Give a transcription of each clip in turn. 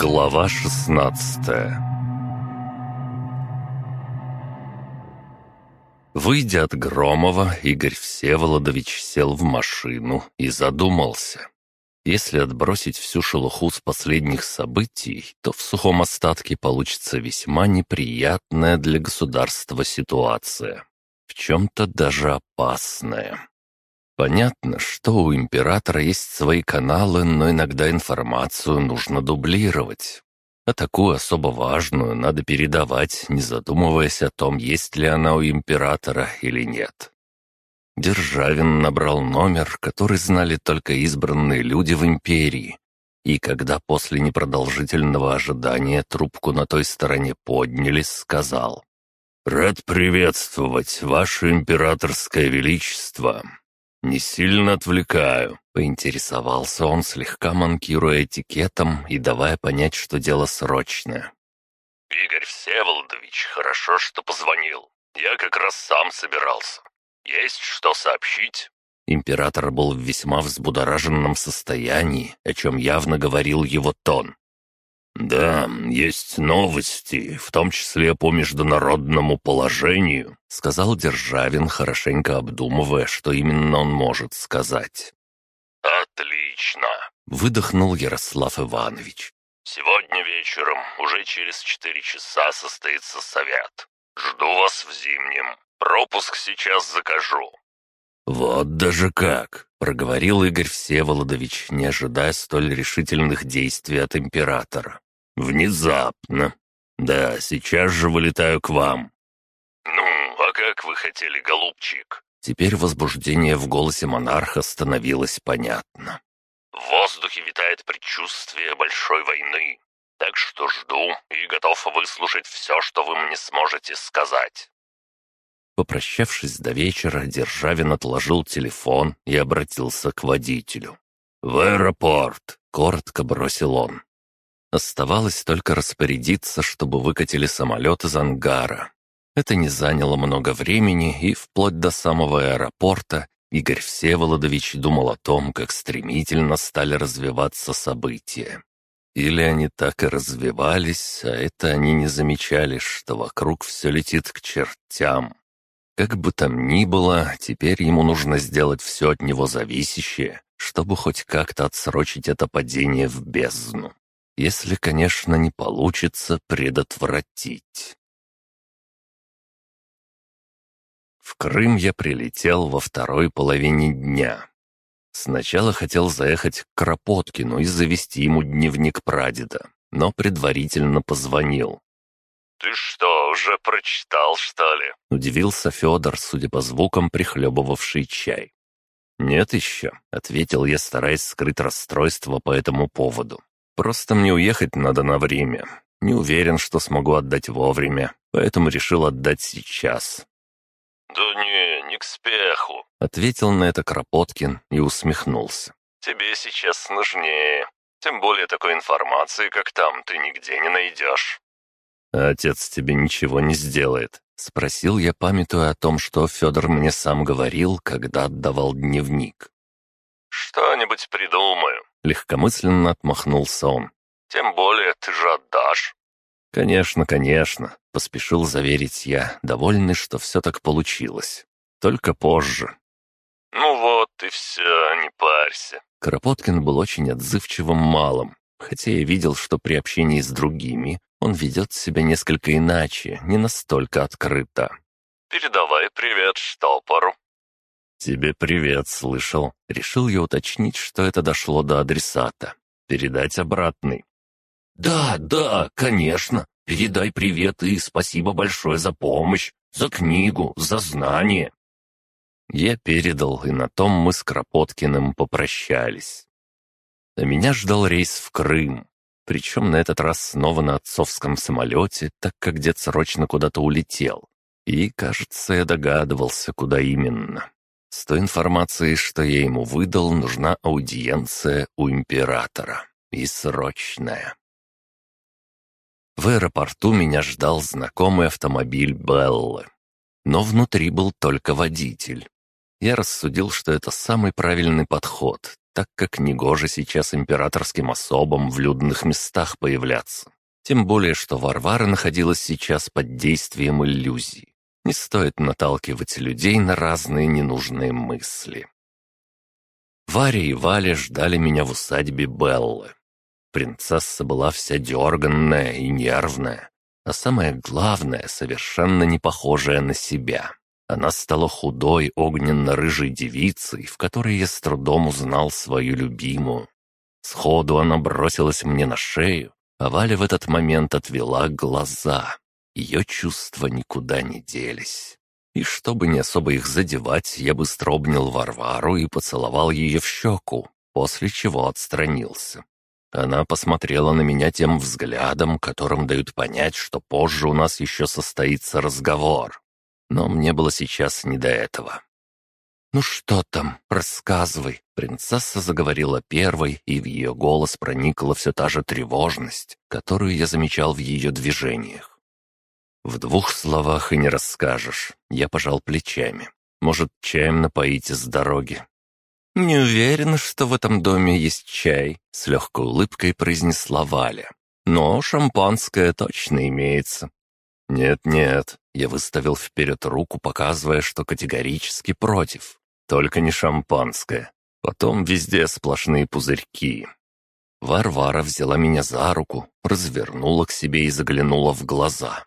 Глава шестнадцатая Выйдя от Громова, Игорь Всеволодович сел в машину и задумался. Если отбросить всю шелуху с последних событий, то в сухом остатке получится весьма неприятная для государства ситуация. В чем-то даже опасная. Понятно, что у императора есть свои каналы, но иногда информацию нужно дублировать. А такую особо важную надо передавать, не задумываясь о том, есть ли она у императора или нет. Державин набрал номер, который знали только избранные люди в империи, и когда после непродолжительного ожидания трубку на той стороне подняли, сказал «Рад приветствовать, Ваше Императорское Величество. Не сильно отвлекаю», — поинтересовался он, слегка манкируя этикетом и давая понять, что дело срочное. «Игорь Всеволодович, хорошо, что позвонил. Я как раз сам собирался. «Есть что сообщить?» Император был в весьма взбудораженном состоянии, о чем явно говорил его тон. «Да, есть новости, в том числе по международному положению», сказал Державин, хорошенько обдумывая, что именно он может сказать. «Отлично!» — выдохнул Ярослав Иванович. «Сегодня вечером, уже через четыре часа, состоится совет. Жду вас в Зимнем. Пропуск сейчас закажу». «Вот даже как!» — проговорил Игорь Всеволодович, не ожидая столь решительных действий от императора. «Внезапно. Да, сейчас же вылетаю к вам». «Ну, а как вы хотели, голубчик?» Теперь возбуждение в голосе монарха становилось понятно. «В воздухе витает предчувствие большой войны, так что жду и готов выслушать все, что вы мне сможете сказать. Попрощавшись до вечера, Державин отложил телефон и обратился к водителю. «В аэропорт!» — коротко бросил он. Оставалось только распорядиться, чтобы выкатили самолет из ангара. Это не заняло много времени, и вплоть до самого аэропорта Игорь Всеволодович думал о том, как стремительно стали развиваться события. Или они так и развивались, а это они не замечали, что вокруг все летит к чертям. Как бы там ни было, теперь ему нужно сделать все от него зависящее, чтобы хоть как-то отсрочить это падение в бездну. Если, конечно, не получится предотвратить. В Крым я прилетел во второй половине дня. Сначала хотел заехать к Кропоткину и завести ему дневник прадеда, но предварительно позвонил. «Ты что, уже прочитал, что ли?» — удивился Федор, судя по звукам, прихлебывавший чай. «Нет еще», — ответил я, стараясь скрыть расстройство по этому поводу. «Просто мне уехать надо на время. Не уверен, что смогу отдать вовремя, поэтому решил отдать сейчас». «Да не, не к спеху», — ответил на это Кропоткин и усмехнулся. «Тебе сейчас нужнее. Тем более такой информации, как там, ты нигде не найдешь». А отец тебе ничего не сделает?» — спросил я, памятуя о том, что Федор мне сам говорил, когда отдавал дневник. «Что-нибудь придумаю», — легкомысленно отмахнулся он. «Тем более ты же отдашь». «Конечно, конечно», — поспешил заверить я, довольный, что все так получилось. «Только позже». «Ну вот и все, не парься». Кропоткин был очень отзывчивым малым, хотя я видел, что при общении с другими он ведет себя несколько иначе, не настолько открыто. «Передавай привет штопору». «Тебе привет, слышал». Решил я уточнить, что это дошло до адресата. Передать обратный. «Да, да, конечно. Передай привет и спасибо большое за помощь, за книгу, за знание». Я передал, и на том мы с Кропоткиным попрощались. А меня ждал рейс в Крым. Причем на этот раз снова на отцовском самолете, так как дед срочно куда-то улетел. И, кажется, я догадывался, куда именно. С той информацией, что я ему выдал, нужна аудиенция у императора. И срочная. В аэропорту меня ждал знакомый автомобиль Беллы. Но внутри был только водитель. Я рассудил, что это самый правильный подход, так как негоже сейчас императорским особам в людных местах появляться. Тем более, что Варвара находилась сейчас под действием иллюзий. Не стоит наталкивать людей на разные ненужные мысли. Варя и Валя ждали меня в усадьбе Беллы. Принцесса была вся дерганная и нервная, а самое главное, совершенно не похожая на себя. Она стала худой, огненно-рыжей девицей, в которой я с трудом узнал свою любимую. Сходу она бросилась мне на шею, а Валя в этот момент отвела глаза. Ее чувства никуда не делись. И чтобы не особо их задевать, я быстро обнял Варвару и поцеловал ее в щеку, после чего отстранился. Она посмотрела на меня тем взглядом, которым дают понять, что позже у нас еще состоится разговор. Но мне было сейчас не до этого. «Ну что там, рассказывай!» Принцесса заговорила первой, и в ее голос проникла все та же тревожность, которую я замечал в ее движениях. «В двух словах и не расскажешь», — я пожал плечами. «Может, чаем напоите с дороги?» «Не уверена, что в этом доме есть чай», — с легкой улыбкой произнесла Валя. «Но шампанское точно имеется. «Нет-нет», — я выставил вперед руку, показывая, что категорически против. «Только не шампанское. Потом везде сплошные пузырьки». Варвара взяла меня за руку, развернула к себе и заглянула в глаза.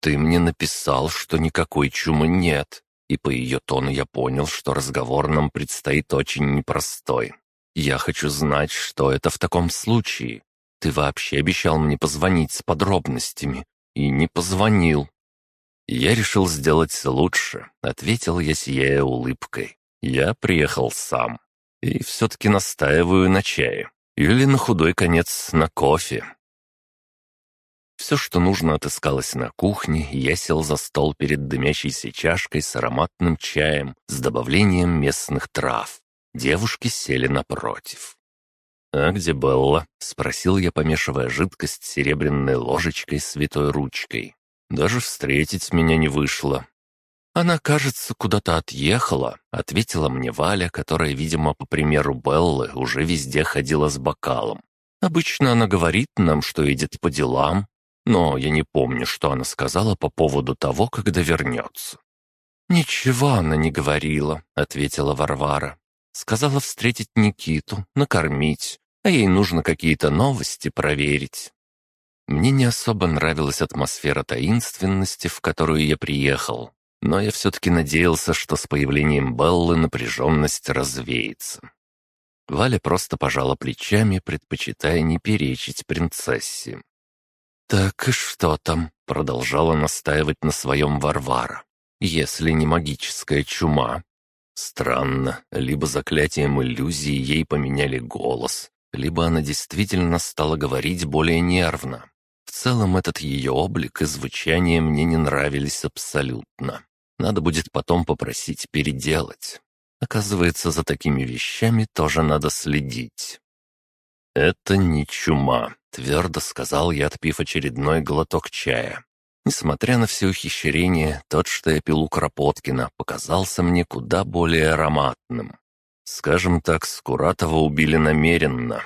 «Ты мне написал, что никакой чумы нет». И по ее тону я понял, что разговор нам предстоит очень непростой. «Я хочу знать, что это в таком случае. Ты вообще обещал мне позвонить с подробностями, и не позвонил. Я решил сделать лучше, ответил я, сияя улыбкой. Я приехал сам. И все-таки настаиваю на чае. Или на худой конец на кофе. Все, что нужно, отыскалось на кухне, и я сел за стол перед дымящейся чашкой с ароматным чаем с добавлением местных трав. Девушки сели напротив. «А где Белла?» — спросил я, помешивая жидкость серебряной ложечкой святой ручкой. «Даже встретить меня не вышло». «Она, кажется, куда-то отъехала», — ответила мне Валя, которая, видимо, по примеру Беллы, уже везде ходила с бокалом. «Обычно она говорит нам, что едет по делам, но я не помню, что она сказала по поводу того, когда вернется». «Ничего она не говорила», — ответила Варвара. Сказала встретить Никиту, накормить, а ей нужно какие-то новости проверить. Мне не особо нравилась атмосфера таинственности, в которую я приехал, но я все-таки надеялся, что с появлением Беллы напряженность развеется. Валя просто пожала плечами, предпочитая не перечить принцессе. «Так и что там?» — продолжала настаивать на своем Варвара. «Если не магическая чума, Странно, либо заклятием иллюзии ей поменяли голос, либо она действительно стала говорить более нервно. В целом этот ее облик и звучание мне не нравились абсолютно. Надо будет потом попросить переделать. Оказывается, за такими вещами тоже надо следить. «Это не чума», — твердо сказал я, отпив очередной глоток чая. Несмотря на все ухищрения, тот, что я пил у Кропоткина, показался мне куда более ароматным. Скажем так, Скуратова убили намеренно.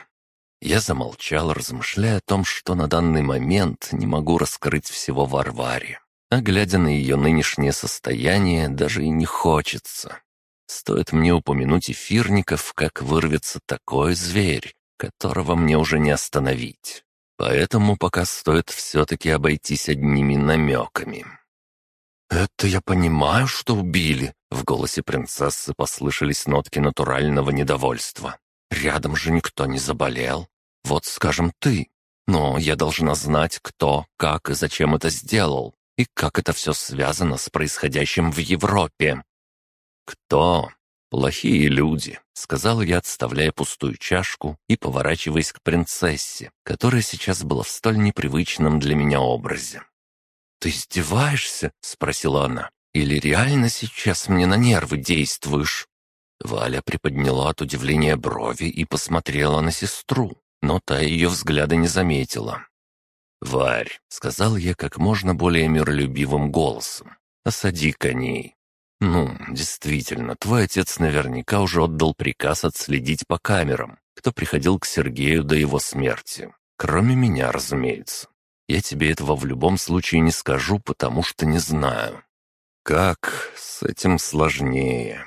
Я замолчал, размышляя о том, что на данный момент не могу раскрыть всего Варваре. А глядя на ее нынешнее состояние, даже и не хочется. Стоит мне упомянуть эфирников, как вырвется такой зверь, которого мне уже не остановить. Поэтому пока стоит все-таки обойтись одними намеками. «Это я понимаю, что убили», — в голосе принцессы послышались нотки натурального недовольства. «Рядом же никто не заболел. Вот, скажем, ты. Но я должна знать, кто, как и зачем это сделал, и как это все связано с происходящим в Европе». «Кто?» «Плохие люди», — сказал я, отставляя пустую чашку и поворачиваясь к принцессе, которая сейчас была в столь непривычном для меня образе. «Ты издеваешься?» — спросила она. «Или реально сейчас мне на нервы действуешь?» Валя приподняла от удивления брови и посмотрела на сестру, но та ее взгляда не заметила. «Варь», — сказал я как можно более миролюбивым голосом, — «осади коней. «Ну, действительно, твой отец наверняка уже отдал приказ отследить по камерам, кто приходил к Сергею до его смерти. Кроме меня, разумеется. Я тебе этого в любом случае не скажу, потому что не знаю. Как с этим сложнее.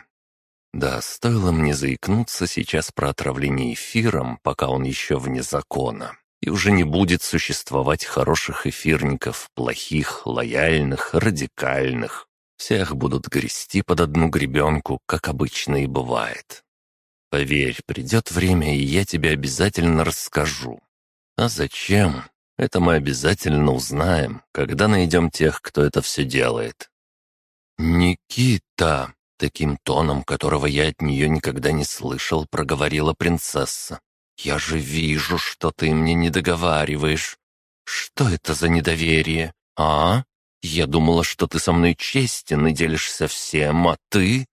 Да, стоило мне заикнуться сейчас про отравление эфиром, пока он еще вне закона. И уже не будет существовать хороших эфирников, плохих, лояльных, радикальных. Всех будут грести под одну гребенку, как обычно и бывает. Поверь, придет время, и я тебе обязательно расскажу. А зачем? Это мы обязательно узнаем, когда найдем тех, кто это все делает. «Никита!» — таким тоном, которого я от нее никогда не слышал, проговорила принцесса. «Я же вижу, что ты мне не договариваешь. Что это за недоверие, а? Я думала, что ты со мной честен и делишься всем, а ты...»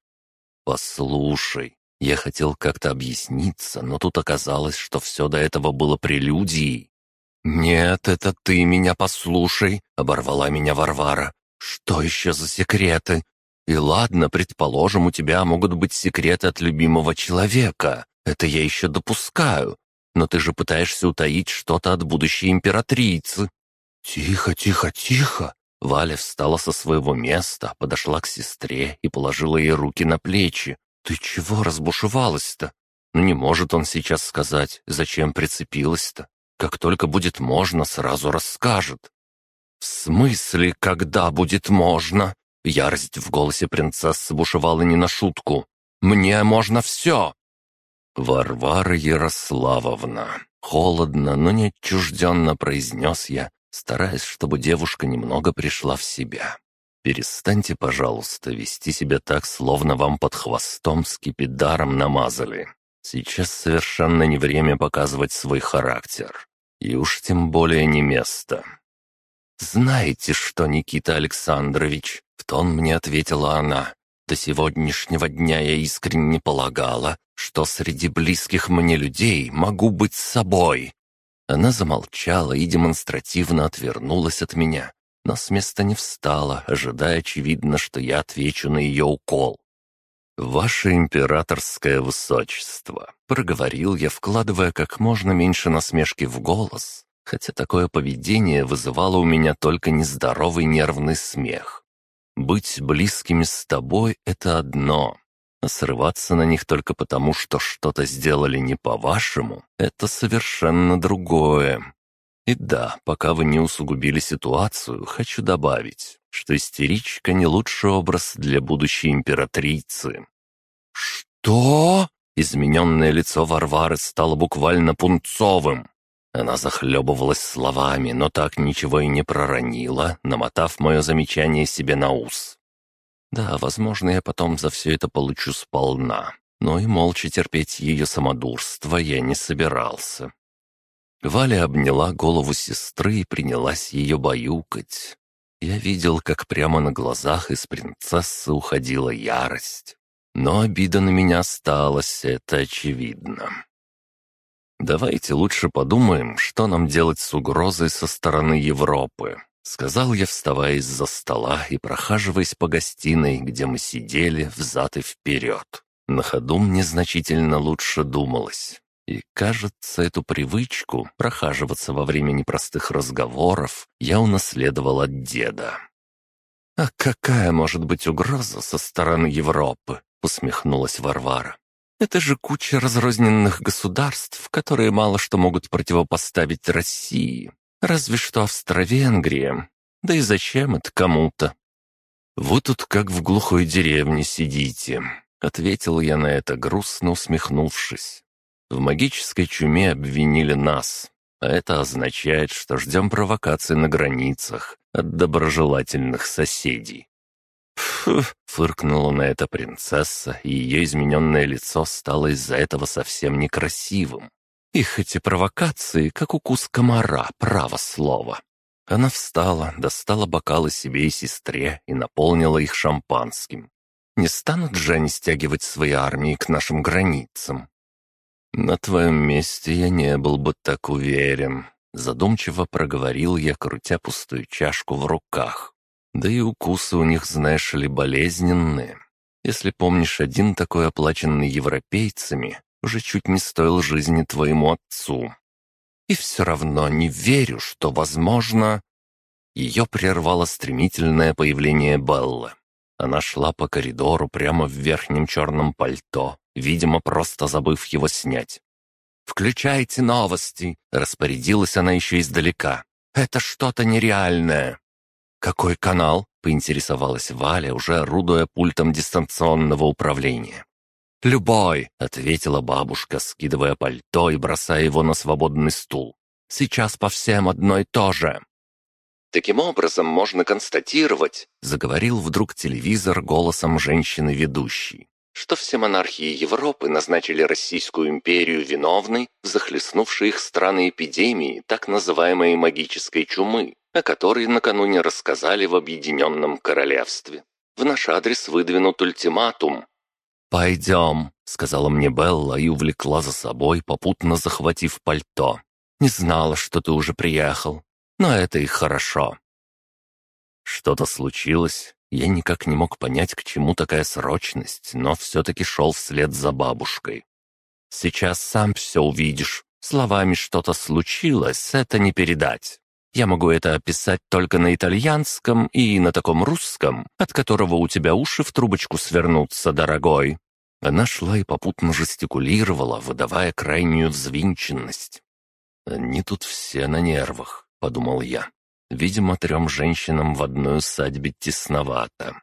«Послушай, я хотел как-то объясниться, но тут оказалось, что все до этого было прелюдией. «Нет, это ты меня послушай», — оборвала меня Варвара. «Что еще за секреты? И ладно, предположим, у тебя могут быть секреты от любимого человека. Это я еще допускаю. Но ты же пытаешься утаить что-то от будущей императрицы». «Тихо, тихо, тихо!» Валя встала со своего места, подошла к сестре и положила ей руки на плечи. «Ты чего разбушевалась-то? Ну не может он сейчас сказать, зачем прицепилась-то. Как только будет можно, сразу расскажет». «В смысле, когда будет можно?» Ярость в голосе принцессы бушевала не на шутку. «Мне можно все!» «Варвара Ярославовна!» Холодно, но не отчужденно произнес я, стараясь, чтобы девушка немного пришла в себя. «Перестаньте, пожалуйста, вести себя так, словно вам под хвостом скипидаром намазали. Сейчас совершенно не время показывать свой характер. И уж тем более не место. «Знаете что, Никита Александрович?» — в тон мне ответила она. «До сегодняшнего дня я искренне полагала, что среди близких мне людей могу быть собой». Она замолчала и демонстративно отвернулась от меня, но с места не встала, ожидая, очевидно, что я отвечу на ее укол. «Ваше императорское высочество», — проговорил я, вкладывая как можно меньше насмешки в голос, хотя такое поведение вызывало у меня только нездоровый нервный смех. «Быть близкими с тобой — это одно, а срываться на них только потому, что что-то сделали не по-вашему — это совершенно другое. И да, пока вы не усугубили ситуацию, хочу добавить, что истеричка не лучший образ для будущей императрицы. «Что?» Измененное лицо Варвары стало буквально пунцовым. Она захлебывалась словами, но так ничего и не проронила, намотав мое замечание себе на ус. Да, возможно, я потом за все это получу сполна, но и молча терпеть ее самодурство я не собирался. Валя обняла голову сестры и принялась ее баюкать. Я видел, как прямо на глазах из принцессы уходила ярость. Но обида на меня осталась, это очевидно. «Давайте лучше подумаем, что нам делать с угрозой со стороны Европы», — сказал я, вставая из-за стола и прохаживаясь по гостиной, где мы сидели взад и вперед. На ходу мне значительно лучше думалось. И, кажется, эту привычку прохаживаться во время непростых разговоров я унаследовал от деда. «А какая может быть угроза со стороны Европы?» — усмехнулась Варвара. «Это же куча разрозненных государств, которые мало что могут противопоставить России. Разве что Австро-Венгрия. Да и зачем это кому-то?» «Вы тут как в глухой деревне сидите», — ответил я на это, грустно усмехнувшись. В магической чуме обвинили нас, а это означает, что ждем провокации на границах от доброжелательных соседей. «Фу!» — фыркнула на это принцесса, и ее измененное лицо стало из-за этого совсем некрасивым. Их эти провокации, как укус комара, право слово. Она встала, достала бокалы себе и сестре и наполнила их шампанским. Не станут же они стягивать свои армии к нашим границам. «На твоем месте я не был бы так уверен», — задумчиво проговорил я, крутя пустую чашку в руках. «Да и укусы у них, знаешь ли, болезненные. Если помнишь, один такой оплаченный европейцами уже чуть не стоил жизни твоему отцу. И все равно не верю, что возможно...» Ее прервало стремительное появление Беллы. Она шла по коридору прямо в верхнем черном пальто, видимо, просто забыв его снять. «Включайте новости!» — распорядилась она еще издалека. «Это что-то нереальное!» «Какой канал?» — поинтересовалась Валя, уже орудуя пультом дистанционного управления. «Любой!» — ответила бабушка, скидывая пальто и бросая его на свободный стул. «Сейчас по всем одно и то же!» «Таким образом можно констатировать», — заговорил вдруг телевизор голосом женщины-ведущей, что все монархии Европы назначили Российскую империю виновной в захлестнувшей их страны эпидемии так называемой магической чумы, о которой накануне рассказали в Объединенном Королевстве. В наш адрес выдвинут ультиматум. «Пойдем», — сказала мне Белла и увлекла за собой, попутно захватив пальто. «Не знала, что ты уже приехал но это и хорошо. Что-то случилось, я никак не мог понять, к чему такая срочность, но все-таки шел вслед за бабушкой. Сейчас сам все увидишь. Словами что-то случилось, это не передать. Я могу это описать только на итальянском и на таком русском, от которого у тебя уши в трубочку свернутся, дорогой». Она шла и попутно жестикулировала, выдавая крайнюю взвинченность. Они тут все на нервах подумал я. Видимо, трем женщинам в одной усадьбе тесновато.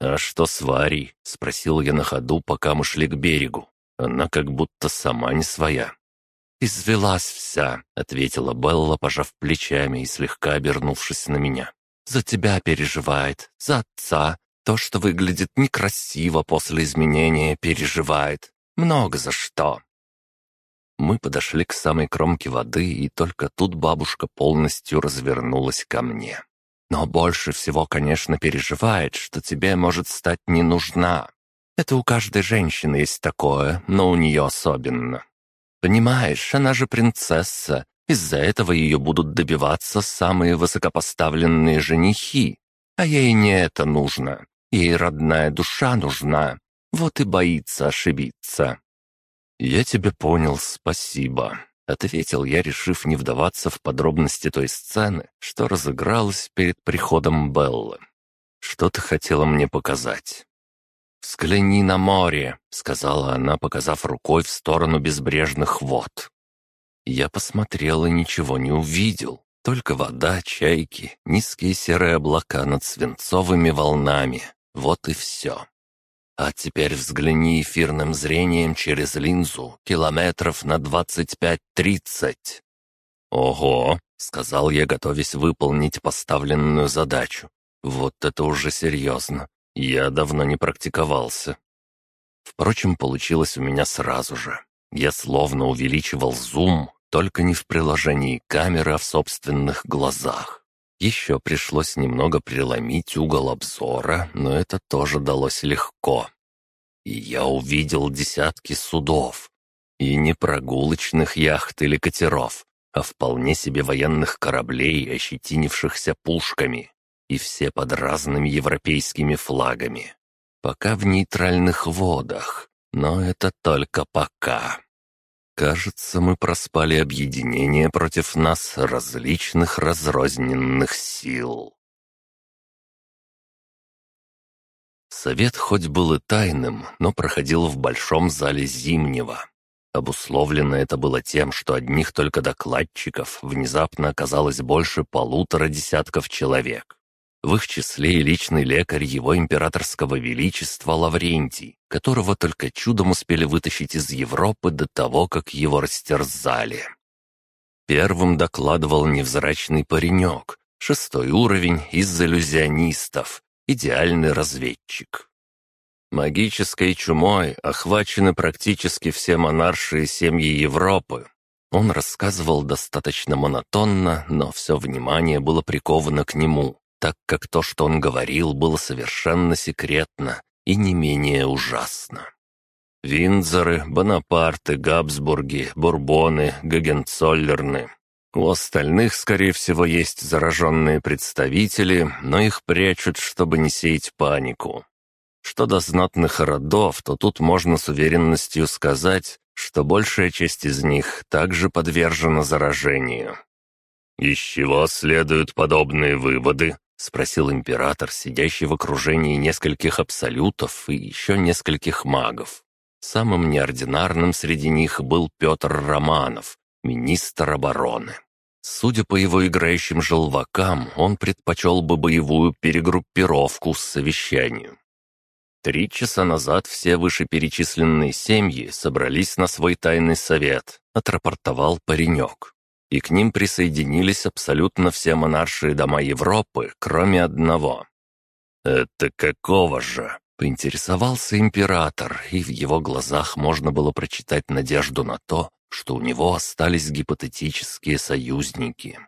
«А что с Варей?» — спросил я на ходу, пока мы шли к берегу. Она как будто сама не своя. «Извелась вся», — ответила Белла, пожав плечами и слегка обернувшись на меня. «За тебя переживает, за отца. То, что выглядит некрасиво после изменения, переживает. Много за что. Мы подошли к самой кромке воды, и только тут бабушка полностью развернулась ко мне. Но больше всего, конечно, переживает, что тебе может стать не нужна. Это у каждой женщины есть такое, но у нее особенно. Понимаешь, она же принцесса, из-за этого ее будут добиваться самые высокопоставленные женихи. А ей не это нужно. Ей родная душа нужна. Вот и боится ошибиться. «Я тебя понял, спасибо», — ответил я, решив не вдаваться в подробности той сцены, что разыгралась перед приходом Беллы. «Что ты хотела мне показать?» «Взгляни на море», — сказала она, показав рукой в сторону безбрежных вод. Я посмотрел и ничего не увидел, только вода, чайки, низкие серые облака над свинцовыми волнами. Вот и все. А теперь взгляни эфирным зрением через линзу километров на двадцать пять-тридцать. «Ого!» — сказал я, готовясь выполнить поставленную задачу. «Вот это уже серьезно. Я давно не практиковался». Впрочем, получилось у меня сразу же. Я словно увеличивал зум, только не в приложении камеры, а в собственных глазах. Еще пришлось немного преломить угол обзора, но это тоже далось легко. И я увидел десятки судов. И не прогулочных яхт или катеров, а вполне себе военных кораблей, ощетинившихся пушками. И все под разными европейскими флагами. Пока в нейтральных водах, но это только пока. Кажется, мы проспали объединение против нас различных разрозненных сил. Совет хоть был и тайным, но проходил в большом зале Зимнего. Обусловлено это было тем, что одних только докладчиков внезапно оказалось больше полутора десятков человек. В их числе и личный лекарь его императорского величества Лаврентий, которого только чудом успели вытащить из Европы до того, как его растерзали. Первым докладывал невзрачный паренек, шестой уровень из иллюзионистов, идеальный разведчик. Магической чумой охвачены практически все монаршие семьи Европы. Он рассказывал достаточно монотонно, но все внимание было приковано к нему так как то, что он говорил, было совершенно секретно и не менее ужасно. Виндзоры, Бонапарты, Габсбурги, Бурбоны, Гагенцоллерны. У остальных, скорее всего, есть зараженные представители, но их прячут, чтобы не сеять панику. Что до знатных родов, то тут можно с уверенностью сказать, что большая часть из них также подвержена заражению. «Из чего следуют подобные выводы?» — спросил император, сидящий в окружении нескольких абсолютов и еще нескольких магов. Самым неординарным среди них был Петр Романов, министр обороны. Судя по его играющим желвакам, он предпочел бы боевую перегруппировку с совещанием. Три часа назад все вышеперечисленные семьи собрались на свой тайный совет, отрапортовал паренек. И к ним присоединились абсолютно все монаршие дома Европы, кроме одного. «Это какого же?» — поинтересовался император, и в его глазах можно было прочитать надежду на то, что у него остались гипотетические союзники.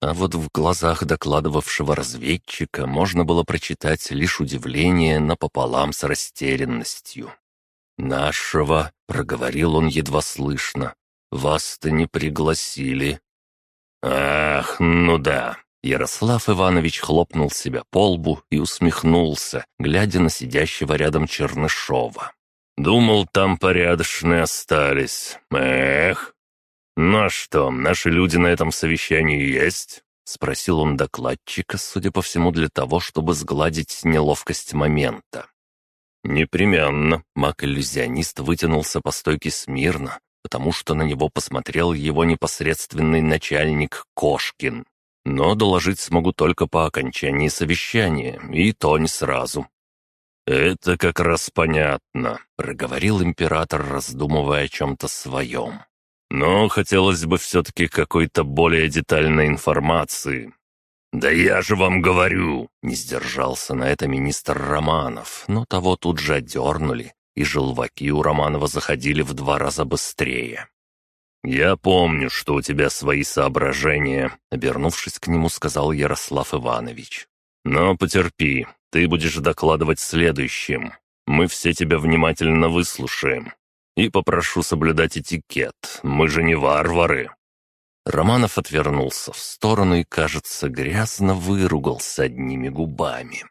А вот в глазах докладывавшего разведчика можно было прочитать лишь удивление напополам с растерянностью. «Нашего», — проговорил он едва слышно, — «вас-то не пригласили». «Ах, ну да». Ярослав Иванович хлопнул себя по лбу и усмехнулся, глядя на сидящего рядом Чернышова. Думал, там порядочные остались. Эх. Ну а что, наши люди на этом совещании есть? Спросил он докладчика, судя по всему, для того, чтобы сгладить неловкость момента. Непременно маг-иллюзионист вытянулся по стойке смирно, потому что на него посмотрел его непосредственный начальник Кошкин. Но доложить смогу только по окончании совещания, и то не сразу. «Это как раз понятно», — проговорил император, раздумывая о чем-то своем. «Но хотелось бы все-таки какой-то более детальной информации». «Да я же вам говорю!» — не сдержался на это министр Романов, но того тут же отдернули, и желваки у Романова заходили в два раза быстрее. «Я помню, что у тебя свои соображения», — обернувшись к нему, сказал Ярослав Иванович. «Но потерпи, ты будешь докладывать следующим. Мы все тебя внимательно выслушаем. И попрошу соблюдать этикет. Мы же не варвары». Романов отвернулся в сторону и, кажется, грязно выругался одними губами.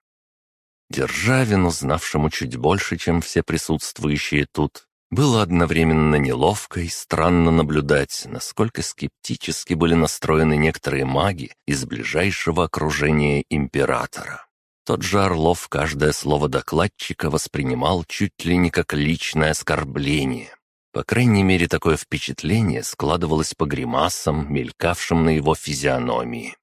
Державину, знавшему чуть больше, чем все присутствующие тут, было одновременно неловко и странно наблюдать, насколько скептически были настроены некоторые маги из ближайшего окружения императора. Тот же Орлов каждое слово докладчика воспринимал чуть ли не как личное оскорбление. По крайней мере, такое впечатление складывалось по гримасам, мелькавшим на его физиономии.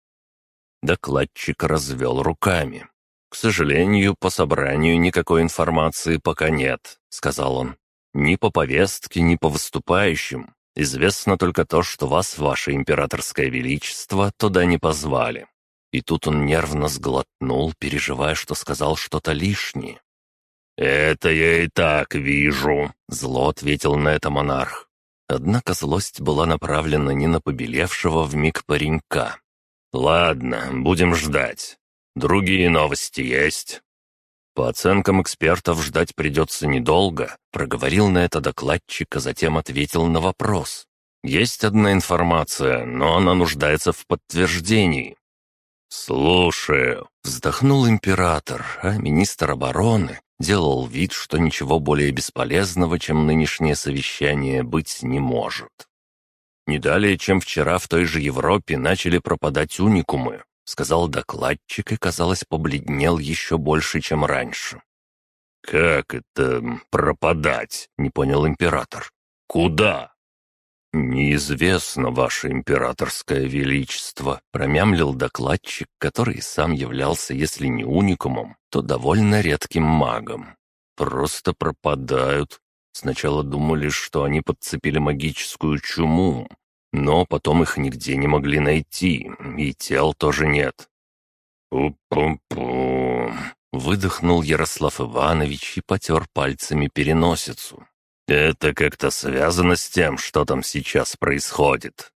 Докладчик развел руками. «К сожалению, по собранию никакой информации пока нет», — сказал он. Ни по повестке, ни по выступающим. Известно только то, что вас, ваше императорское величество, туда не позвали». И тут он нервно сглотнул, переживая, что сказал что-то лишнее. «Это я и так вижу», — зло ответил на это монарх. Однако злость была направлена не на побелевшего в миг паренька. «Ладно, будем ждать. Другие новости есть?» «По оценкам экспертов ждать придется недолго», — проговорил на это докладчик, а затем ответил на вопрос. «Есть одна информация, но она нуждается в подтверждении». «Слушаю», — вздохнул император, а министр обороны делал вид, что ничего более бесполезного, чем нынешнее совещание, быть не может. Не далее, чем вчера в той же Европе начали пропадать уникумы, — сказал докладчик и, казалось, побледнел еще больше, чем раньше. «Как это пропадать?» — не понял император. «Куда?» «Неизвестно, ваше императорское величество», — промямлил докладчик, который сам являлся, если не уникумом, то довольно редким магом. «Просто пропадают. Сначала думали, что они подцепили магическую чуму, но потом их нигде не могли найти, и тел тоже нет. «Пу-пу-пу!» — выдохнул Ярослав Иванович и потер пальцами переносицу. «Это как-то связано с тем, что там сейчас происходит?»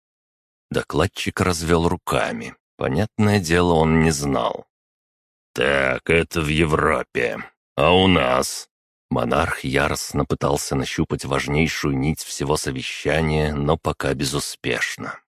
Докладчик развел руками. Понятное дело, он не знал. «Так, это в Европе. А у нас?» Монарх яростно пытался нащупать важнейшую нить всего совещания, но пока безуспешно.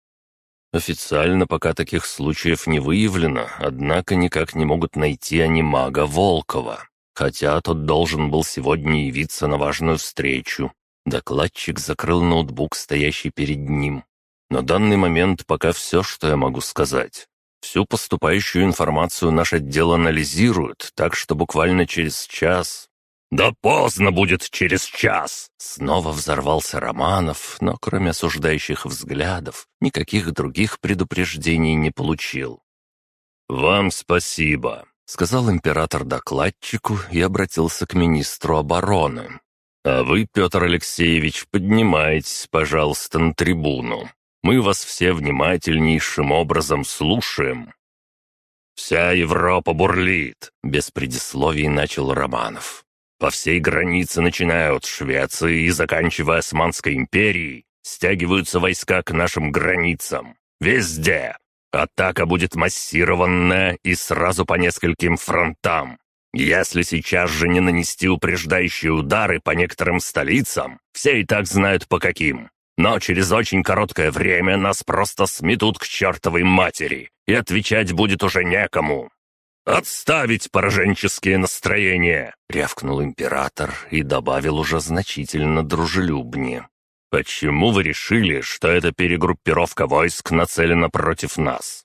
Официально пока таких случаев не выявлено, однако никак не могут найти они мага Волкова. хотя тот должен был сегодня явиться на важную встречу. Докладчик закрыл ноутбук, стоящий перед ним. На данный момент пока все, что я могу сказать. Всю поступающую информацию наш отдел анализирует, так что буквально через час... «Да поздно будет через час!» Снова взорвался Романов, но кроме осуждающих взглядов, никаких других предупреждений не получил. «Вам спасибо», — сказал император докладчику и обратился к министру обороны. «А вы, Петр Алексеевич, поднимайтесь, пожалуйста, на трибуну. Мы вас все внимательнейшим образом слушаем». «Вся Европа бурлит», — без предисловий начал Романов. «По всей границе, начиная от Швеции и заканчивая Османской империей, стягиваются войска к нашим границам. Везде. Атака будет массированная и сразу по нескольким фронтам. Если сейчас же не нанести упреждающие удары по некоторым столицам, все и так знают по каким. Но через очень короткое время нас просто сметут к чертовой матери, и отвечать будет уже некому. «Отставить пораженческие настроения!» — рявкнул император и добавил уже значительно дружелюбнее. «Почему вы решили, что эта перегруппировка войск нацелена против нас?»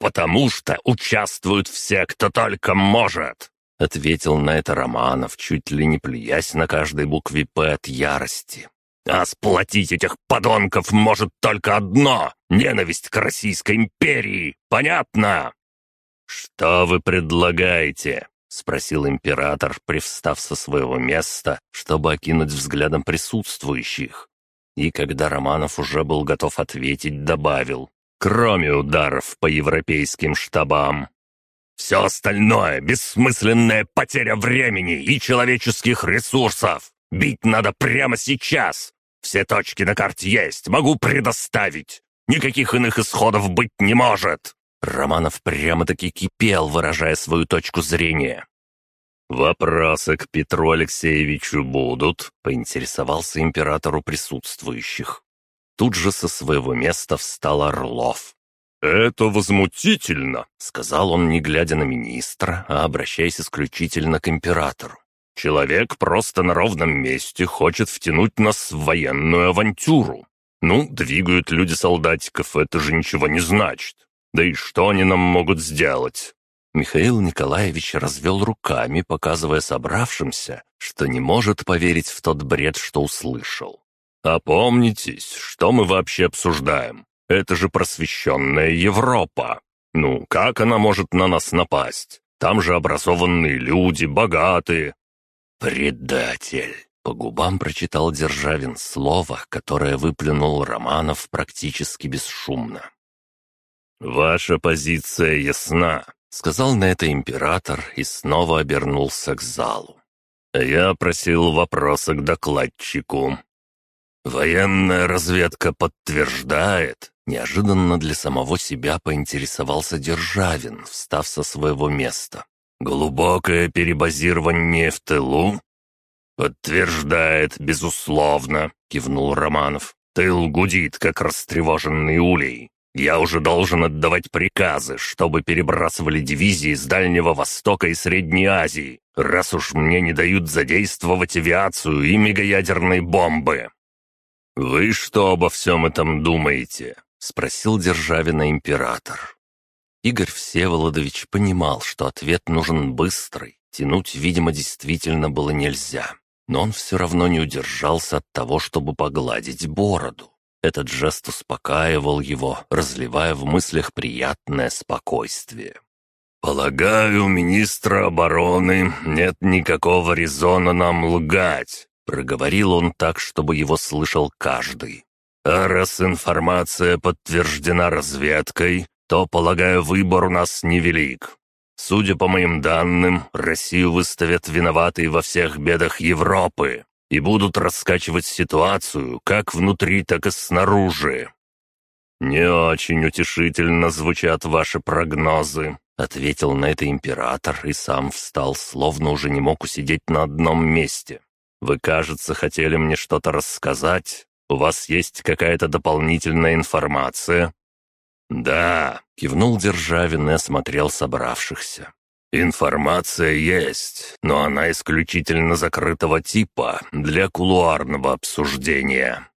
«Потому что участвуют все, кто только может!» — ответил на это Романов, чуть ли не плюясь на каждой букве «П» от ярости. «А сплотить этих подонков может только одно — ненависть к Российской империи! Понятно?» «Что вы предлагаете?» — спросил император, привстав со своего места, чтобы окинуть взглядом присутствующих. И когда Романов уже был готов ответить, добавил, «Кроме ударов по европейским штабам». «Все остальное — бессмысленная потеря времени и человеческих ресурсов. Бить надо прямо сейчас. Все точки на карте есть, могу предоставить. Никаких иных исходов быть не может». Романов прямо-таки кипел, выражая свою точку зрения. «Вопросы к Петру Алексеевичу будут?» — поинтересовался императору присутствующих. Тут же со своего места встал Орлов. «Это возмутительно», — сказал он, не глядя на министра, а обращаясь исключительно к императору. «Человек просто на ровном месте хочет втянуть нас в военную авантюру. Ну, двигают люди солдатиков, это же ничего не значит. Да и что они нам могут сделать? Михаил Николаевич развел руками, показывая собравшимся, что не может поверить в тот бред, что услышал. «Опомнитесь, что мы вообще обсуждаем? Это же просвещенная Европа. Ну, как она может на нас напасть? Там же образованные люди, богатые». «Предатель!» — по губам прочитал Державин слово, которое выплюнул Романов практически бесшумно. «Ваша позиция ясна», Сказал на это император и снова обернулся к залу. «Я просил вопроса к докладчику». «Военная разведка подтверждает», неожиданно для самого себя поинтересовался Державин, встав со своего места. «Глубокое перебазирование в тылу?» «Подтверждает, безусловно», — кивнул Романов. «Тыл гудит, как растревоженный улей. Я уже должен отдавать приказы, чтобы перебрасывали дивизии с Дальнего Востока и Средней Азии, раз уж мне не дают задействовать авиацию и мегаядерные бомбы». «Вы что обо всем этом думаете?» — спросил Державина император. Игорь Всеволодович понимал, что ответ нужен быстрый, тянуть, видимо, действительно было нельзя, но он все равно не удержался от того, чтобы погладить бороду. Этот жест успокаивал его, разливая в мыслях приятное спокойствие. «Полагаю, министра обороны нет никакого резона нам лгать», — проговорил он так, чтобы его слышал каждый. «А раз информация подтверждена разведкой, то, полагаю, выбор у нас невелик. Судя по моим данным, Россию выставят виноватой во всех бедах Европы и будут раскачивать ситуацию как внутри, так и снаружи». «Не очень утешительно звучат ваши прогнозы», — ответил на это император и сам встал, словно уже не мог усидеть на одном месте. «Вы, кажется, хотели мне что-то рассказать? У вас есть какая-то дополнительная информация?» «Да», — кивнул Державин и осмотрел собравшихся. «Информация есть, но она исключительно закрытого типа для кулуарного обсуждения».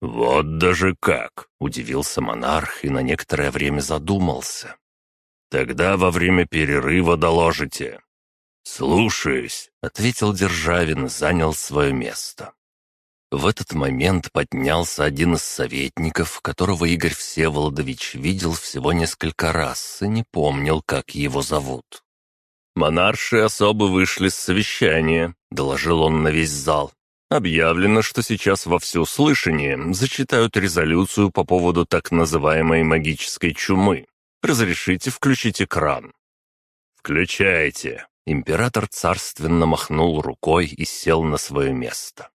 «Вот даже как!» — удивился монарх и на некоторое время задумался. «Тогда во время перерыва доложите». «Слушаюсь», — ответил Державин и занял свое место. В этот момент поднялся один из советников, которого Игорь Всеволодович видел всего несколько раз и не помнил, как его зовут. «Монарши особо вышли с совещания», — доложил он на весь зал. «Объявлено, что сейчас во всеуслышание зачитают резолюцию по поводу так называемой магической чумы. Разрешите включить экран?» «Включайте», Император царственно махнул рукой и сел на свое место.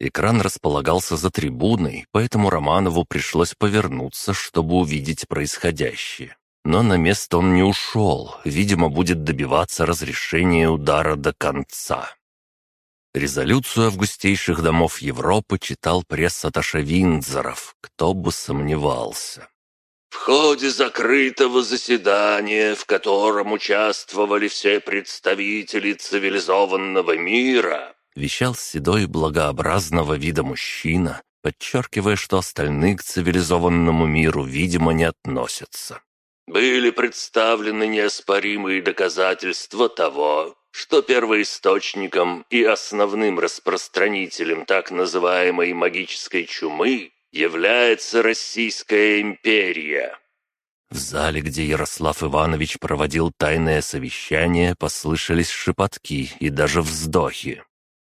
Экран располагался за трибуной, поэтому Романову пришлось повернуться, чтобы увидеть происходящее. Но на место он не ушел, видимо, будет добиваться разрешения удара до конца. Резолюцию августейших домов Европы читал пресс-атташе Виндзоров, кто бы сомневался. В ходе закрытого заседания, в котором участвовали все представители цивилизованного мира, вещал седой благообразного вида мужчина, подчеркивая, что остальные к цивилизованному миру, видимо, не относятся. Были представлены неоспоримые доказательства того, что первоисточником и основным распространителем так называемой магической чумы является Российская империя». В зале, где Ярослав Иванович проводил тайное совещание, послышались шепотки и даже вздохи.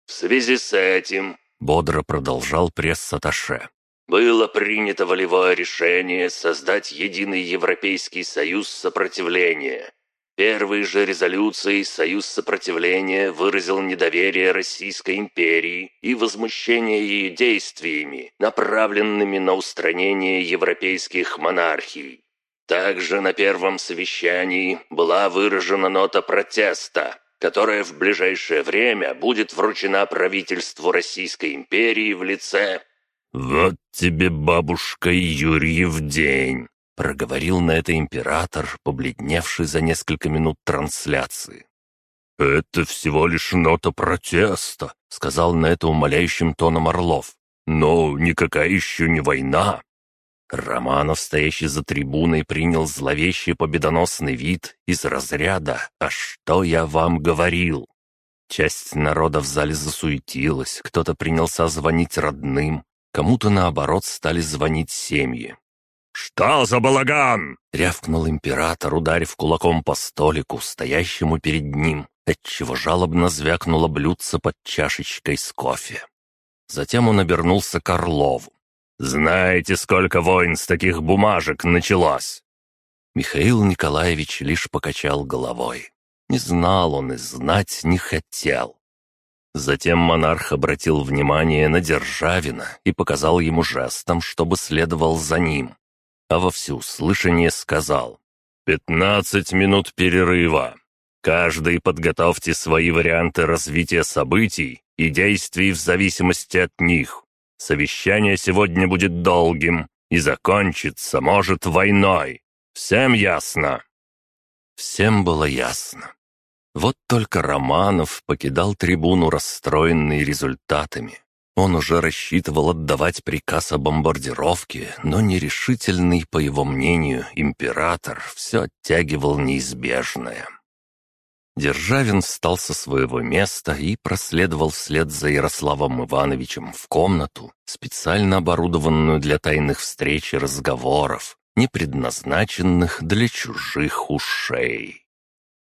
«В связи с этим», — бодро продолжал пресс-атташе, «было принято волевое решение создать единый Европейский союз сопротивления, Первой же резолюцией Союз сопротивления выразил недоверие Российской империи и возмущение ее действиями, направленными на устранение европейских монархий. Также на первом совещании была выражена нота протеста, которая в ближайшее время будет вручена правительству Российской империи в лице «Вот тебе, бабушка, Юрьев день!» Проговорил на это император, побледневший за несколько минут трансляции. «Это всего лишь нота протеста», — сказал на это умоляющим тоном Орлов. «Но никакая еще не война». Романов, стоящий за трибуной, принял зловещий победоносный вид из разряда «А что я вам говорил?». Часть народа в зале засуетилась, кто-то принялся звонить родным, кому-то, наоборот, стали звонить семьи. «Что за балаган?» — рявкнул император, ударив кулаком по столику, стоящему перед ним, отчего жалобно звякнуло блюдце под чашечкой с кофе. Затем он обернулся к Орлову. «Знаете, сколько войн с таких бумажек началось?» Михаил Николаевич лишь покачал головой. Не знал он и знать не хотел. Затем монарх обратил внимание на Державина и показал ему жестом, чтобы следовал за ним а во всеуслышание сказал «Пятнадцать минут перерыва. Каждый подготовьте свои варианты развития событий и действий в зависимости от них. Совещание сегодня будет долгим и закончится, может, войной. Всем ясно?» Всем было ясно. Вот только Романов покидал трибуну, расстроенный результатами. Он уже рассчитывал отдавать приказ о бомбардировке, но нерешительный, по его мнению, император все оттягивал неизбежное. Державин встал со своего места и проследовал вслед за Ярославом Ивановичем в комнату, специально оборудованную для тайных встреч и разговоров, не предназначенных для чужих ушей.